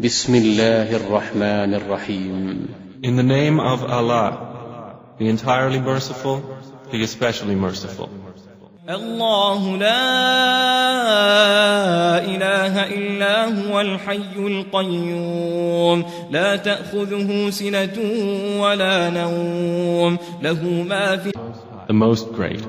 بسم الله الرحمن الرحيم In the name of Allah, the entirely merciful, the especially merciful. الله لا إله إلا هو الحي القيوم لا تأخذه سنة ولا نوم له ما في The most great,